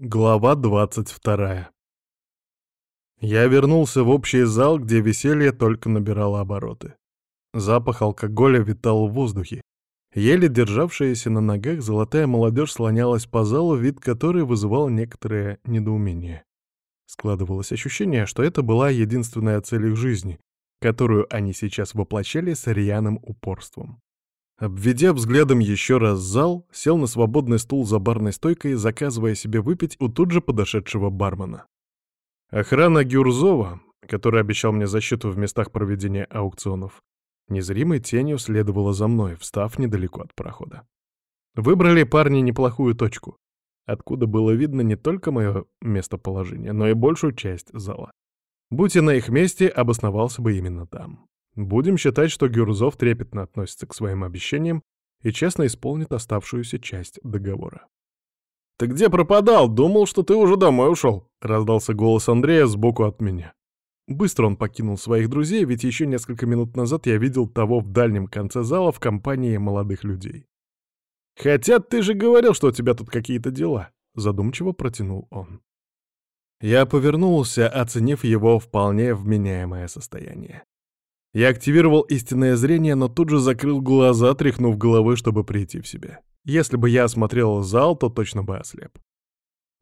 Глава 22. Я вернулся в общий зал, где веселье только набирало обороты. Запах алкоголя витал в воздухе. Еле державшаяся на ногах золотая молодежь слонялась по залу, вид которой вызывал некоторое недоумение. Складывалось ощущение, что это была единственная цель их жизни, которую они сейчас воплощали с рьяным упорством. Обведя взглядом еще раз зал, сел на свободный стул за барной стойкой, заказывая себе выпить у тут же подошедшего бармена. Охрана Гюрзова, который обещал мне защиту в местах проведения аукционов, незримой тенью следовала за мной, встав недалеко от прохода. Выбрали парни неплохую точку, откуда было видно не только мое местоположение, но и большую часть зала. Будь я на их месте, обосновался бы именно там. Будем считать, что Гюрзов трепетно относится к своим обещаниям и честно исполнит оставшуюся часть договора. «Ты где пропадал? Думал, что ты уже домой ушел», — раздался голос Андрея сбоку от меня. Быстро он покинул своих друзей, ведь еще несколько минут назад я видел того в дальнем конце зала в компании молодых людей. «Хотя ты же говорил, что у тебя тут какие-то дела», — задумчиво протянул он. Я повернулся, оценив его вполне вменяемое состояние. Я активировал истинное зрение, но тут же закрыл глаза, тряхнув головой, чтобы прийти в себя. Если бы я осмотрел зал, то точно бы ослеп.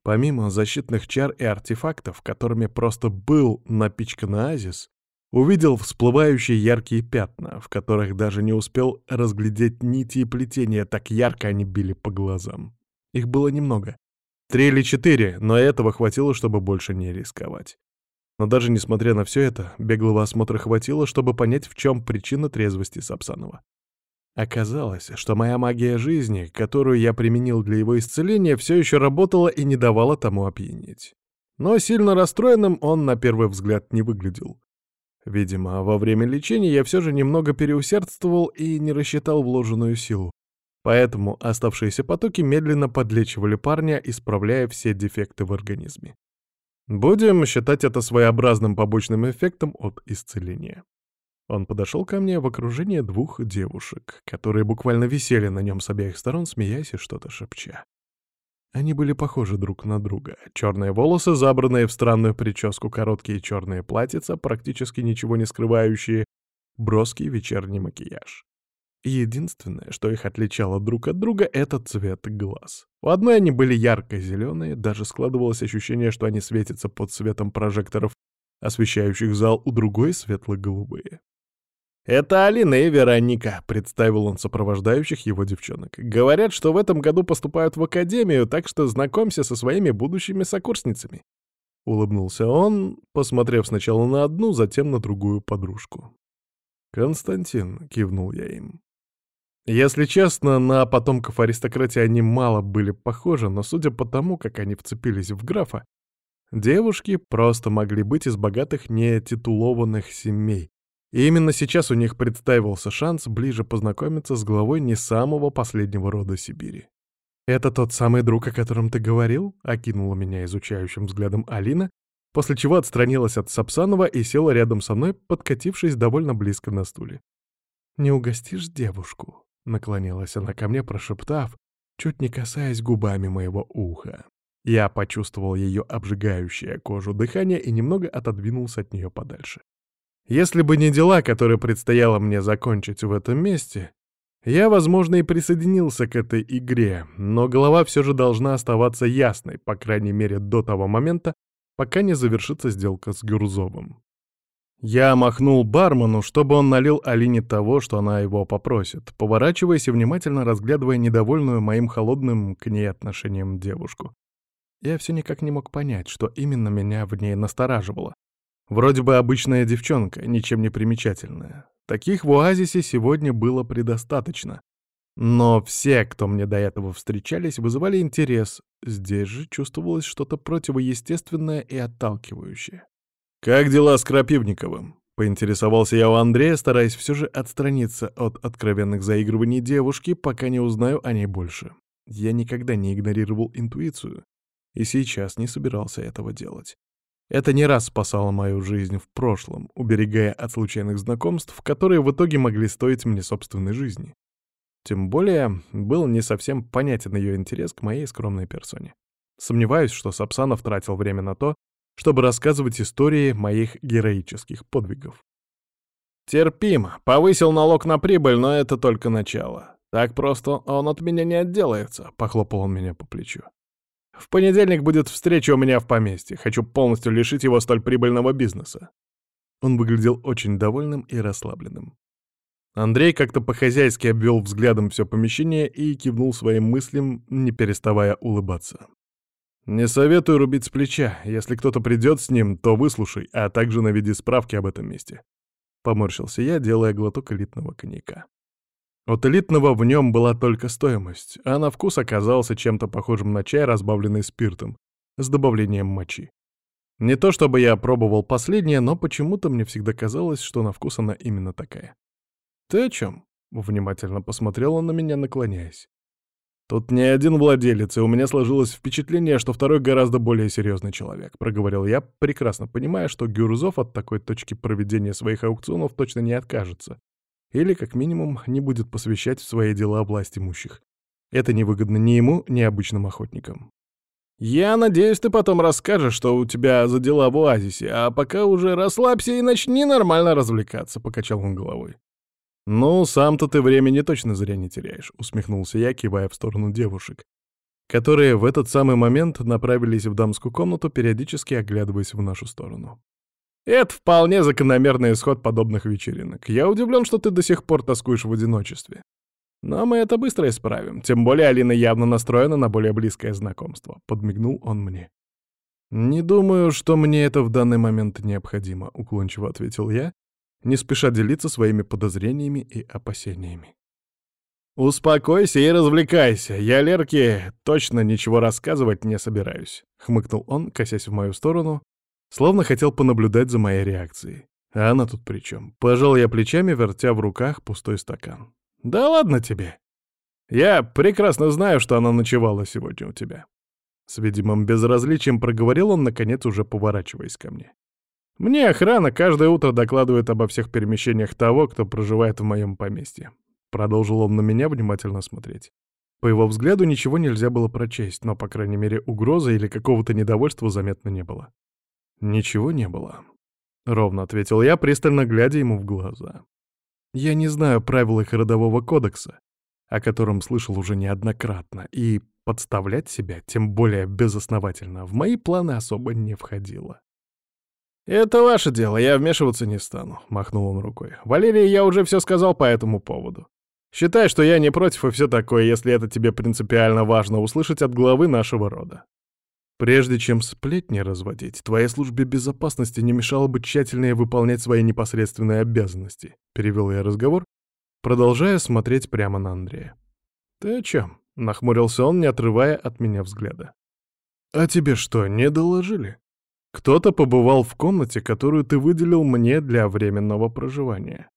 Помимо защитных чар и артефактов, которыми просто был напичкан Азис, увидел всплывающие яркие пятна, в которых даже не успел разглядеть нити и плетения, так ярко они били по глазам. Их было немного. Три или четыре, но этого хватило, чтобы больше не рисковать. Но даже несмотря на все это, беглого осмотра хватило, чтобы понять, в чем причина трезвости Сапсанова. Оказалось, что моя магия жизни, которую я применил для его исцеления, все еще работала и не давала тому опьянеть. Но сильно расстроенным он на первый взгляд не выглядел. Видимо, во время лечения я все же немного переусердствовал и не рассчитал вложенную силу. Поэтому оставшиеся потоки медленно подлечивали парня, исправляя все дефекты в организме. Будем считать это своеобразным побочным эффектом от исцеления. Он подошел ко мне в окружении двух девушек, которые буквально висели на нем с обеих сторон, смеясь и что-то шепча. Они были похожи друг на друга. Черные волосы, забранные в странную прическу, короткие черные платьица, практически ничего не скрывающие, броский вечерний макияж. Единственное, что их отличало друг от друга, — это цвет глаз. У одной они были ярко-зеленые, даже складывалось ощущение, что они светятся под светом прожекторов, освещающих зал, у другой — светло-голубые. «Это Алина и Вероника», — представил он сопровождающих его девчонок. «Говорят, что в этом году поступают в академию, так что знакомься со своими будущими сокурсницами». Улыбнулся он, посмотрев сначала на одну, затем на другую подружку. «Константин», — кивнул я им. Если честно, на потомков аристократии они мало были похожи, но судя по тому, как они вцепились в графа, девушки просто могли быть из богатых нетитулованных семей. И именно сейчас у них представился шанс ближе познакомиться с главой не самого последнего рода Сибири. «Это тот самый друг, о котором ты говорил?» — окинула меня изучающим взглядом Алина, после чего отстранилась от Сапсанова и села рядом со мной, подкатившись довольно близко на стуле. «Не угостишь девушку?» Наклонилась она ко мне, прошептав, чуть не касаясь губами моего уха. Я почувствовал ее обжигающее кожу дыхание и немного отодвинулся от нее подальше. Если бы не дела, которые предстояло мне закончить в этом месте, я, возможно, и присоединился к этой игре, но голова все же должна оставаться ясной, по крайней мере, до того момента, пока не завершится сделка с Гюрзовым. Я махнул бармену, чтобы он налил Алине того, что она его попросит, поворачиваясь и внимательно разглядывая недовольную моим холодным к ней отношением девушку. Я все никак не мог понять, что именно меня в ней настораживало. Вроде бы обычная девчонка, ничем не примечательная. Таких в оазисе сегодня было предостаточно. Но все, кто мне до этого встречались, вызывали интерес. Здесь же чувствовалось что-то противоестественное и отталкивающее. «Как дела с Крапивниковым?» — поинтересовался я у Андрея, стараясь все же отстраниться от откровенных заигрываний девушки, пока не узнаю о ней больше. Я никогда не игнорировал интуицию, и сейчас не собирался этого делать. Это не раз спасало мою жизнь в прошлом, уберегая от случайных знакомств, которые в итоге могли стоить мне собственной жизни. Тем более, был не совсем понятен ее интерес к моей скромной персоне. Сомневаюсь, что Сапсанов тратил время на то, чтобы рассказывать истории моих героических подвигов. Терпимо. Повысил налог на прибыль, но это только начало. Так просто он от меня не отделается, — похлопал он меня по плечу. В понедельник будет встреча у меня в поместье. Хочу полностью лишить его столь прибыльного бизнеса. Он выглядел очень довольным и расслабленным. Андрей как-то по-хозяйски обвел взглядом все помещение и кивнул своим мыслям, не переставая улыбаться. «Не советую рубить с плеча. Если кто-то придет с ним, то выслушай, а также наведи справки об этом месте». Поморщился я, делая глоток элитного коньяка. От элитного в нем была только стоимость, а на вкус оказался чем-то похожим на чай, разбавленный спиртом, с добавлением мочи. Не то чтобы я пробовал последнее, но почему-то мне всегда казалось, что на вкус она именно такая. «Ты о чем?» — внимательно посмотрел он на меня, наклоняясь. «Тут не один владелец, и у меня сложилось впечатление, что второй гораздо более серьезный человек», — проговорил я, прекрасно понимая, что Гюрзов от такой точки проведения своих аукционов точно не откажется. Или, как минимум, не будет посвящать в свои дела власть имущих. Это невыгодно ни ему, ни обычным охотникам. «Я надеюсь, ты потом расскажешь, что у тебя за дела в оазисе, а пока уже расслабься и начни нормально развлекаться», — покачал он головой. «Ну, сам-то ты времени точно зря не теряешь», — усмехнулся я, кивая в сторону девушек, которые в этот самый момент направились в дамскую комнату, периодически оглядываясь в нашу сторону. «Это вполне закономерный исход подобных вечеринок. Я удивлен, что ты до сих пор тоскуешь в одиночестве. Но мы это быстро исправим, тем более Алина явно настроена на более близкое знакомство», — подмигнул он мне. «Не думаю, что мне это в данный момент необходимо», — уклончиво ответил я, не спеша делиться своими подозрениями и опасениями. «Успокойся и развлекайся. Я Лерке точно ничего рассказывать не собираюсь», — хмыкнул он, косясь в мою сторону, словно хотел понаблюдать за моей реакцией. А она тут при чем? Пожал я плечами, вертя в руках пустой стакан. «Да ладно тебе. Я прекрасно знаю, что она ночевала сегодня у тебя». С видимым безразличием проговорил он, наконец, уже поворачиваясь ко мне. Мне охрана каждое утро докладывает обо всех перемещениях того, кто проживает в моем поместье. Продолжил он на меня внимательно смотреть. По его взгляду ничего нельзя было прочесть, но, по крайней мере, угрозы или какого-то недовольства заметно не было. «Ничего не было», — ровно ответил я, пристально глядя ему в глаза. «Я не знаю правил их родового кодекса, о котором слышал уже неоднократно, и подставлять себя, тем более безосновательно, в мои планы особо не входило. «Это ваше дело, я вмешиваться не стану», — махнул он рукой. «Валерий, я уже все сказал по этому поводу. Считай, что я не против и все такое, если это тебе принципиально важно услышать от главы нашего рода. Прежде чем сплетни разводить, твоей службе безопасности не мешало бы тщательнее выполнять свои непосредственные обязанности», — перевел я разговор, продолжая смотреть прямо на Андрея. «Ты о чем?» — нахмурился он, не отрывая от меня взгляда. «А тебе что, не доложили?» Кто-то побывал в комнате, которую ты выделил мне для временного проживания.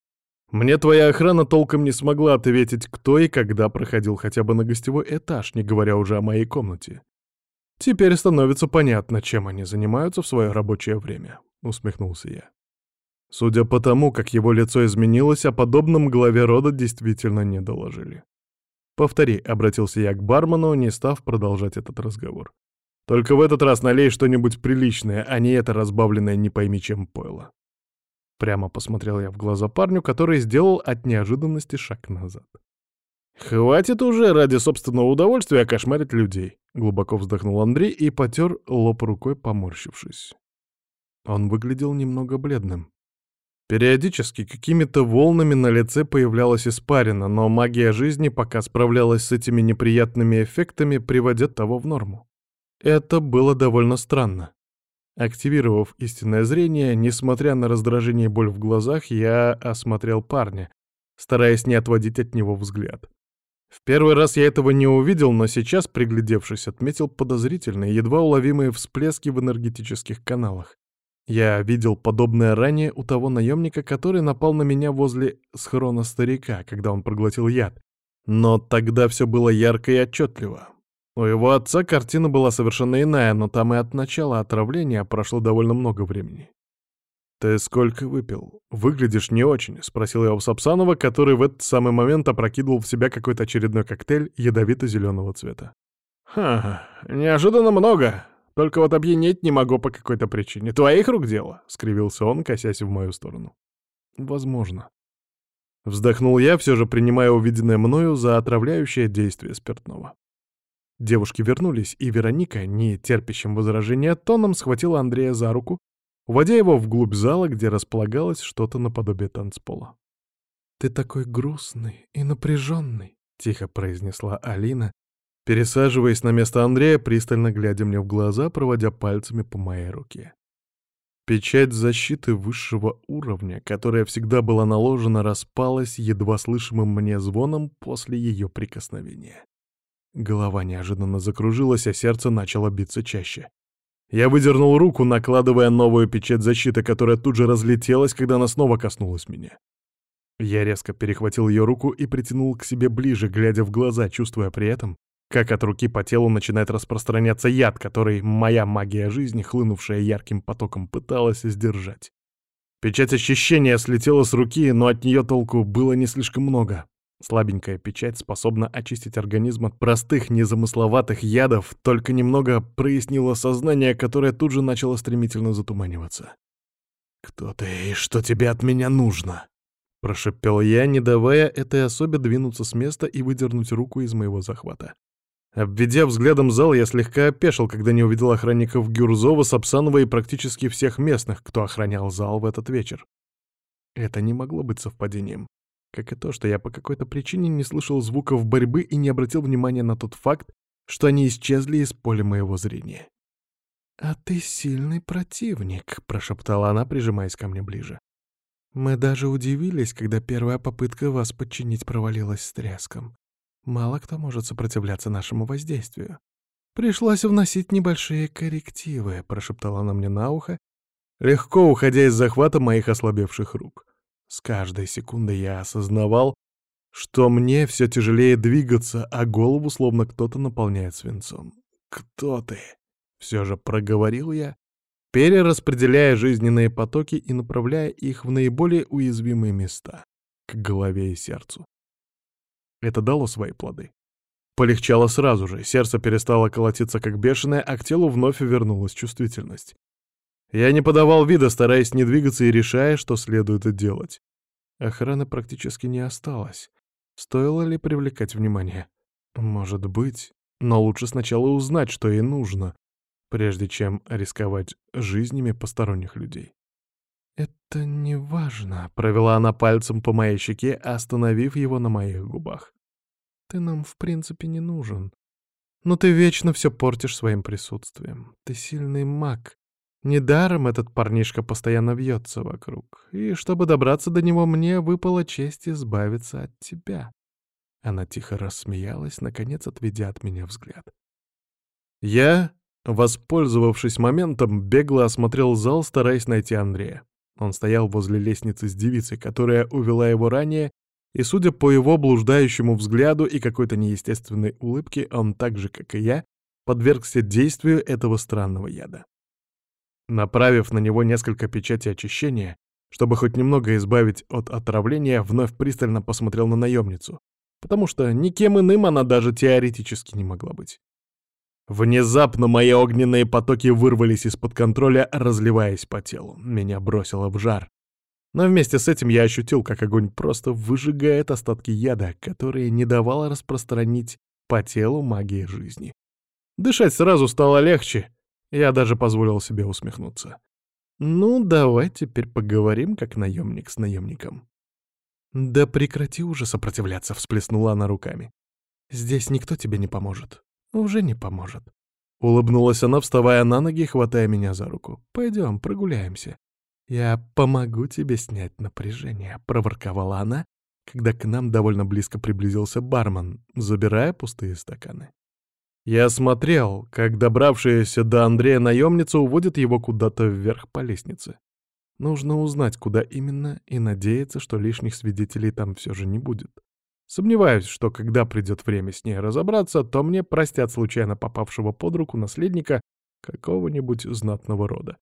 Мне твоя охрана толком не смогла ответить, кто и когда проходил хотя бы на гостевой этаж, не говоря уже о моей комнате. Теперь становится понятно, чем они занимаются в свое рабочее время, — усмехнулся я. Судя по тому, как его лицо изменилось, о подобном главе рода действительно не доложили. «Повтори», — обратился я к бармену, не став продолжать этот разговор. Только в этот раз налей что-нибудь приличное, а не это разбавленное не пойми чем пойло. Прямо посмотрел я в глаза парню, который сделал от неожиданности шаг назад. «Хватит уже ради собственного удовольствия кошмарить людей», — глубоко вздохнул Андрей и потер лоб рукой, поморщившись. Он выглядел немного бледным. Периодически какими-то волнами на лице появлялась испарина, но магия жизни пока справлялась с этими неприятными эффектами, приводя того в норму. Это было довольно странно. Активировав истинное зрение, несмотря на раздражение и боль в глазах, я осмотрел парня, стараясь не отводить от него взгляд. В первый раз я этого не увидел, но сейчас, приглядевшись, отметил подозрительные, едва уловимые всплески в энергетических каналах. Я видел подобное ранее у того наемника, который напал на меня возле схрона старика, когда он проглотил яд. Но тогда все было ярко и отчетливо. У его отца картина была совершенно иная, но там и от начала отравления прошло довольно много времени. «Ты сколько выпил? Выглядишь не очень», — спросил я у Сапсанова, который в этот самый момент опрокидывал в себя какой-то очередной коктейль ядовито-зеленого цвета. «Ха, неожиданно много. Только вот опьянеть не могу по какой-то причине. Твоих рук дело?» — скривился он, косясь в мою сторону. «Возможно». Вздохнул я, все же принимая увиденное мною за отравляющее действие спиртного. Девушки вернулись, и Вероника, не терпящим возражения тоном, схватила Андрея за руку, уводя его вглубь зала, где располагалось что-то наподобие танцпола. «Ты такой грустный и напряженный», — тихо произнесла Алина, пересаживаясь на место Андрея, пристально глядя мне в глаза, проводя пальцами по моей руке. Печать защиты высшего уровня, которая всегда была наложена, распалась едва слышимым мне звоном после ее прикосновения. Голова неожиданно закружилась, а сердце начало биться чаще. Я выдернул руку, накладывая новую печать защиты, которая тут же разлетелась, когда она снова коснулась меня. Я резко перехватил ее руку и притянул к себе ближе, глядя в глаза, чувствуя при этом, как от руки по телу начинает распространяться яд, который моя магия жизни, хлынувшая ярким потоком, пыталась сдержать. Печать ощущения слетела с руки, но от нее толку было не слишком много. Слабенькая печать способна очистить организм от простых, незамысловатых ядов, только немного прояснила сознание, которое тут же начало стремительно затуманиваться. «Кто ты и что тебе от меня нужно?» Прошипел я, не давая этой особе двинуться с места и выдернуть руку из моего захвата. Обведя взглядом зал, я слегка опешил, когда не увидел охранников Гюрзова, Сапсанова и практически всех местных, кто охранял зал в этот вечер. Это не могло быть совпадением. Как и то, что я по какой-то причине не слышал звуков борьбы и не обратил внимания на тот факт, что они исчезли из поля моего зрения. «А ты сильный противник», — прошептала она, прижимаясь ко мне ближе. «Мы даже удивились, когда первая попытка вас подчинить провалилась с треском. Мало кто может сопротивляться нашему воздействию. Пришлось вносить небольшие коррективы, прошептала она мне на ухо, легко уходя из захвата моих ослабевших рук. С каждой секундой я осознавал, что мне все тяжелее двигаться, а голову словно кто-то наполняет свинцом. «Кто ты?» — все же проговорил я, перераспределяя жизненные потоки и направляя их в наиболее уязвимые места — к голове и сердцу. Это дало свои плоды. Полегчало сразу же, сердце перестало колотиться как бешеное, а к телу вновь вернулась чувствительность. Я не подавал вида, стараясь не двигаться и решая, что следует делать. Охраны практически не осталось. Стоило ли привлекать внимание? Может быть, но лучше сначала узнать, что ей нужно, прежде чем рисковать жизнями посторонних людей. «Это не важно», — провела она пальцем по моей щеке, остановив его на моих губах. «Ты нам, в принципе, не нужен. Но ты вечно все портишь своим присутствием. Ты сильный маг. Недаром этот парнишка постоянно вьется вокруг. И чтобы добраться до него, мне выпала честь избавиться от тебя». Она тихо рассмеялась, наконец отведя от меня взгляд. Я, воспользовавшись моментом, бегло осмотрел зал, стараясь найти Андрея. Он стоял возле лестницы с девицей, которая увела его ранее, и, судя по его блуждающему взгляду и какой-то неестественной улыбке, он так же, как и я, подвергся действию этого странного яда. Направив на него несколько печатей очищения, чтобы хоть немного избавить от отравления, вновь пристально посмотрел на наемницу, потому что никем иным она даже теоретически не могла быть. Внезапно мои огненные потоки вырвались из-под контроля, разливаясь по телу. Меня бросило в жар. Но вместе с этим я ощутил, как огонь просто выжигает остатки яда, которые не давало распространить по телу магии жизни. Дышать сразу стало легче. Я даже позволил себе усмехнуться. Ну, давай теперь поговорим, как наемник с наемником. Да прекрати уже сопротивляться, всплеснула она руками. Здесь никто тебе не поможет уже не поможет. Улыбнулась она, вставая на ноги, хватая меня за руку. «Пойдем, прогуляемся. Я помогу тебе снять напряжение», — проворковала она, когда к нам довольно близко приблизился бармен, забирая пустые стаканы. Я смотрел, как добравшаяся до Андрея наемница уводит его куда-то вверх по лестнице. Нужно узнать, куда именно, и надеяться, что лишних свидетелей там все же не будет. Сомневаюсь, что когда придет время с ней разобраться, то мне простят случайно попавшего под руку наследника какого-нибудь знатного рода.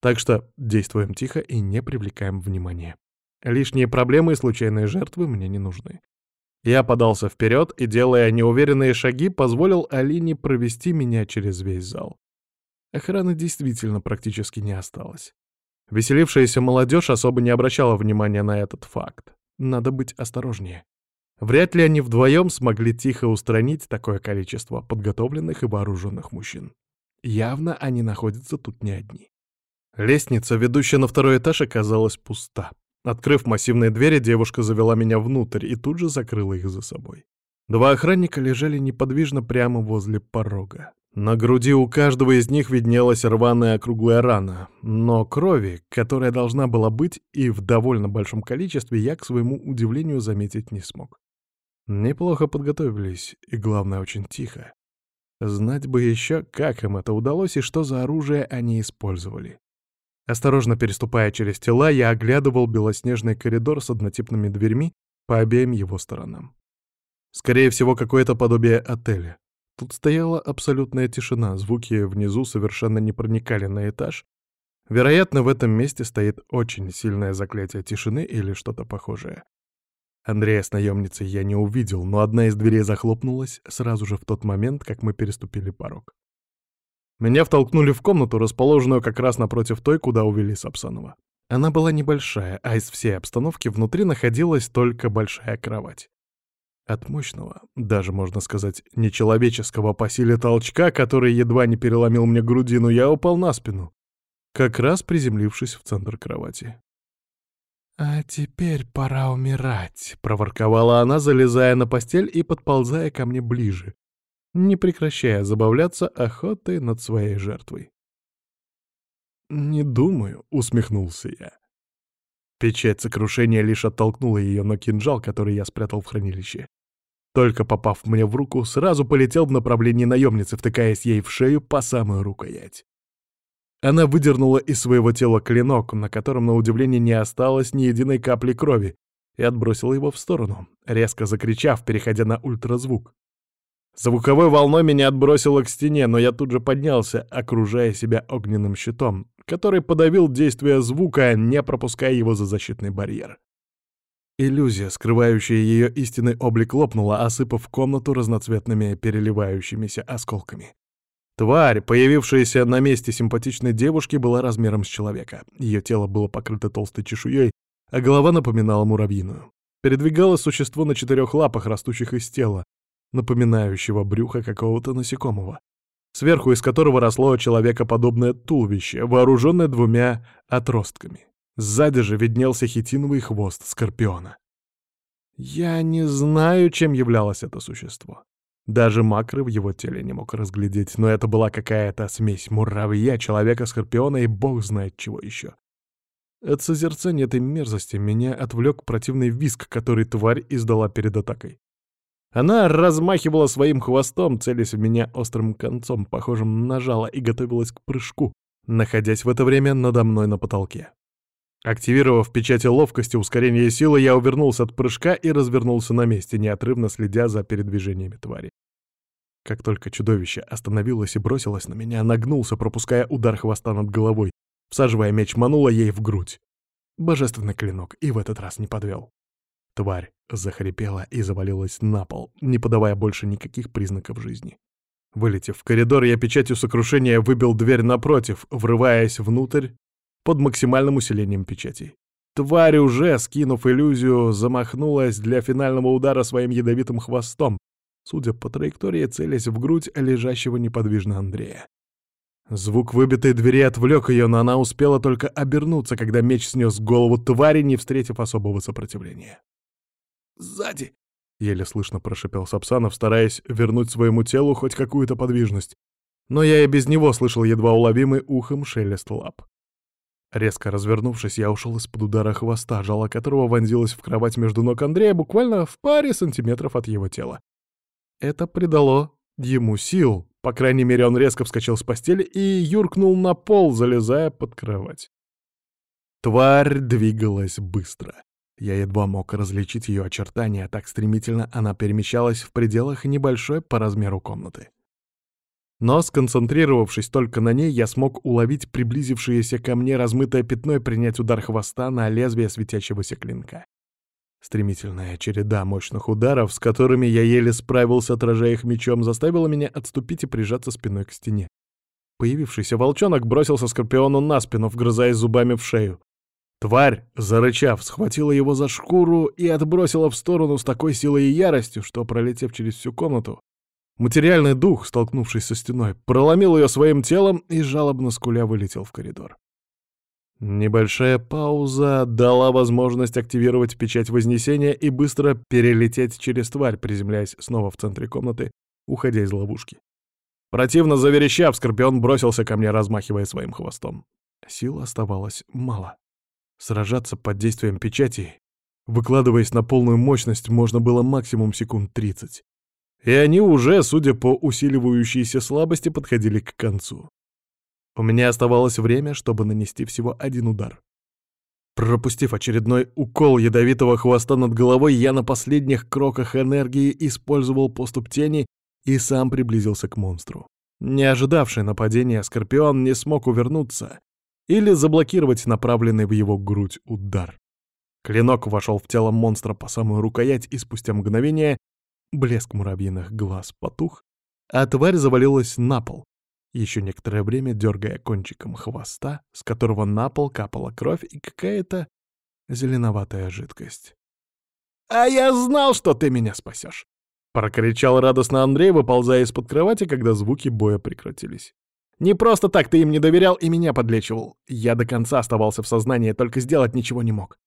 Так что действуем тихо и не привлекаем внимания. Лишние проблемы и случайные жертвы мне не нужны. Я подался вперед и, делая неуверенные шаги, позволил Алине провести меня через весь зал. Охраны действительно практически не осталось. Веселившаяся молодежь особо не обращала внимания на этот факт. Надо быть осторожнее. Вряд ли они вдвоем смогли тихо устранить такое количество подготовленных и вооруженных мужчин. Явно они находятся тут не одни. Лестница, ведущая на второй этаж, оказалась пуста. Открыв массивные двери, девушка завела меня внутрь и тут же закрыла их за собой. Два охранника лежали неподвижно прямо возле порога. На груди у каждого из них виднелась рваная округлая рана, но крови, которая должна была быть и в довольно большом количестве, я, к своему удивлению, заметить не смог. Неплохо подготовились, и, главное, очень тихо. Знать бы еще, как им это удалось и что за оружие они использовали. Осторожно переступая через тела, я оглядывал белоснежный коридор с однотипными дверьми по обеим его сторонам. Скорее всего, какое-то подобие отеля. Тут стояла абсолютная тишина, звуки внизу совершенно не проникали на этаж. Вероятно, в этом месте стоит очень сильное заклятие тишины или что-то похожее. Андрея с наемницей я не увидел, но одна из дверей захлопнулась сразу же в тот момент, как мы переступили порог. Меня втолкнули в комнату, расположенную как раз напротив той, куда увели Сапсанова. Она была небольшая, а из всей обстановки внутри находилась только большая кровать. От мощного, даже можно сказать, нечеловеческого по силе толчка, который едва не переломил мне грудину, я упал на спину, как раз приземлившись в центр кровати. «А теперь пора умирать», — проворковала она, залезая на постель и подползая ко мне ближе, не прекращая забавляться охотой над своей жертвой. «Не думаю», — усмехнулся я. Печать сокрушения лишь оттолкнула ее, но кинжал, который я спрятал в хранилище, только попав мне в руку, сразу полетел в направлении наемницы, втыкаясь ей в шею по самую рукоять. Она выдернула из своего тела клинок, на котором, на удивление, не осталось ни единой капли крови, и отбросила его в сторону, резко закричав, переходя на ультразвук. Звуковой волной меня отбросило к стене, но я тут же поднялся, окружая себя огненным щитом, который подавил действие звука, не пропуская его за защитный барьер. Иллюзия, скрывающая ее истинный облик, лопнула, осыпав комнату разноцветными переливающимися осколками. Тварь, появившаяся на месте симпатичной девушки, была размером с человека. Ее тело было покрыто толстой чешуей, а голова напоминала муравьиную. Передвигалось существо на четырех лапах, растущих из тела, напоминающего брюхо какого-то насекомого, сверху из которого росло человекоподобное туловище, вооруженное двумя отростками. Сзади же виднелся хитиновый хвост скорпиона. Я не знаю, чем являлось это существо. Даже макры в его теле не мог разглядеть, но это была какая-то смесь муравья, человека-скорпиона и бог знает чего еще. От созерцания этой мерзости меня отвлек противный виск, который тварь издала перед атакой. Она размахивала своим хвостом, целясь в меня острым концом, похожим на жало, и готовилась к прыжку, находясь в это время надо мной на потолке. Активировав печати ловкости, ускорения силы, я увернулся от прыжка и развернулся на месте, неотрывно следя за передвижениями твари. Как только чудовище остановилось и бросилось на меня, нагнулся, пропуская удар хвоста над головой, всаживая меч манула ей в грудь. Божественный клинок и в этот раз не подвел. Тварь захрипела и завалилась на пол, не подавая больше никаких признаков жизни. Вылетев в коридор, я печатью сокрушения выбил дверь напротив, врываясь внутрь под максимальным усилением печати. Тварь уже, скинув иллюзию, замахнулась для финального удара своим ядовитым хвостом, судя по траектории, целясь в грудь лежащего неподвижно Андрея. Звук выбитой двери отвлек ее, но она успела только обернуться, когда меч снес голову твари, не встретив особого сопротивления. Сзади!» — еле слышно прошипел Сапсанов, стараясь вернуть своему телу хоть какую-то подвижность. Но я и без него слышал едва уловимый ухом шелест лап. Резко развернувшись, я ушел из-под удара хвоста, жало которого вонзилось в кровать между ног Андрея буквально в паре сантиметров от его тела. Это придало ему сил, по крайней мере, он резко вскочил с постели и юркнул на пол, залезая под кровать. Тварь двигалась быстро. Я едва мог различить ее очертания, так стремительно она перемещалась в пределах небольшой по размеру комнаты. Но, сконцентрировавшись только на ней, я смог уловить приблизившееся ко мне размытое пятно и принять удар хвоста на лезвие светящегося клинка. Стремительная череда мощных ударов, с которыми я еле справился, отражая их мечом, заставила меня отступить и прижаться спиной к стене. Появившийся волчонок бросился Скорпиону на спину, вгрызаясь зубами в шею. Тварь, зарычав, схватила его за шкуру и отбросила в сторону с такой силой и яростью, что, пролетев через всю комнату, материальный дух, столкнувшись со стеной, проломил ее своим телом и, жалобно скуля, вылетел в коридор. Небольшая пауза дала возможность активировать печать Вознесения и быстро перелететь через тварь, приземляясь снова в центре комнаты, уходя из ловушки. Противно заверещав, Скорпион бросился ко мне, размахивая своим хвостом. Сил оставалось мало. Сражаться под действием печати, выкладываясь на полную мощность, можно было максимум секунд 30. И они уже, судя по усиливающейся слабости, подходили к концу. У меня оставалось время, чтобы нанести всего один удар. Пропустив очередной укол ядовитого хвоста над головой, я на последних кроках энергии использовал поступ тени и сам приблизился к монстру. Не ожидавший нападения, Скорпион не смог увернуться или заблокировать направленный в его грудь удар. Клинок вошел в тело монстра по самую рукоять, и спустя мгновение блеск муравьиных глаз потух, а тварь завалилась на пол, еще некоторое время дергая кончиком хвоста, с которого на пол капала кровь и какая-то зеленоватая жидкость. «А я знал, что ты меня спасешь!» — прокричал радостно Андрей, выползая из-под кровати, когда звуки боя прекратились. Не просто так ты им не доверял и меня подлечивал. Я до конца оставался в сознании, только сделать ничего не мог.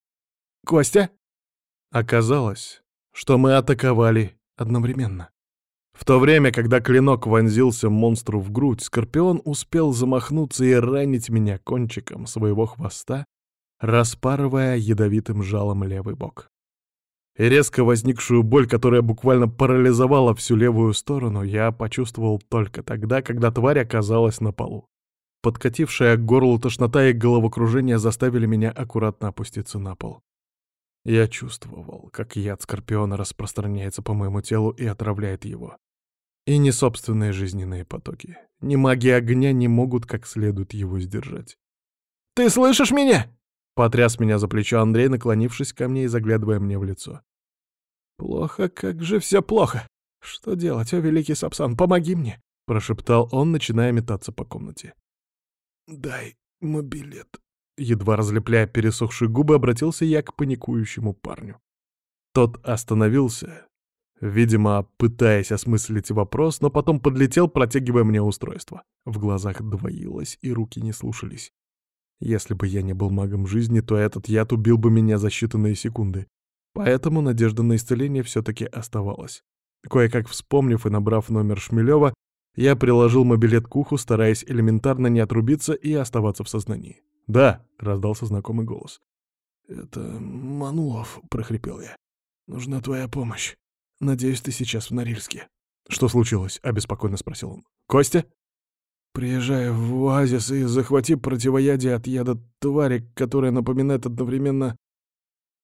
Костя? Оказалось, что мы атаковали одновременно. В то время, когда клинок вонзился монстру в грудь, Скорпион успел замахнуться и ранить меня кончиком своего хвоста, распарывая ядовитым жалом левый бок резко возникшую боль, которая буквально парализовала всю левую сторону, я почувствовал только тогда, когда тварь оказалась на полу. Подкатившая к горлу тошнота и головокружение заставили меня аккуратно опуститься на пол. Я чувствовал, как яд скорпиона распространяется по моему телу и отравляет его. И ни собственные жизненные потоки, ни маги огня не могут как следует его сдержать. «Ты слышишь меня?» Потряс меня за плечо Андрей, наклонившись ко мне и заглядывая мне в лицо. «Плохо, как же все плохо! Что делать, о великий Сапсан, помоги мне!» — прошептал он, начиная метаться по комнате. «Дай мобилет!» Едва разлепляя пересохшие губы, обратился я к паникующему парню. Тот остановился, видимо, пытаясь осмыслить вопрос, но потом подлетел, протягивая мне устройство. В глазах двоилось, и руки не слушались. Если бы я не был магом жизни, то этот яд убил бы меня за считанные секунды. Поэтому надежда на исцеление все-таки оставалась. Кое-как вспомнив и набрав номер Шмелева, я приложил мобилет к уху, стараясь элементарно не отрубиться и оставаться в сознании. «Да», — раздался знакомый голос. «Это Манулов», — прохрипел я. «Нужна твоя помощь. Надеюсь, ты сейчас в Норильске». «Что случилось?» — обеспокоенно спросил он. «Костя?» Приезжай в оазис и захвати противоядие от яда твари, которая напоминает одновременно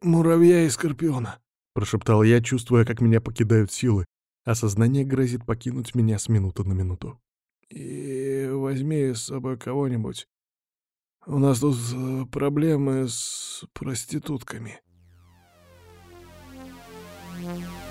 муравья и скорпиона», — прошептал я, чувствуя, как меня покидают силы, а сознание грозит покинуть меня с минуты на минуту. «И возьми с собой кого-нибудь. У нас тут э, проблемы с проститутками». Thank you.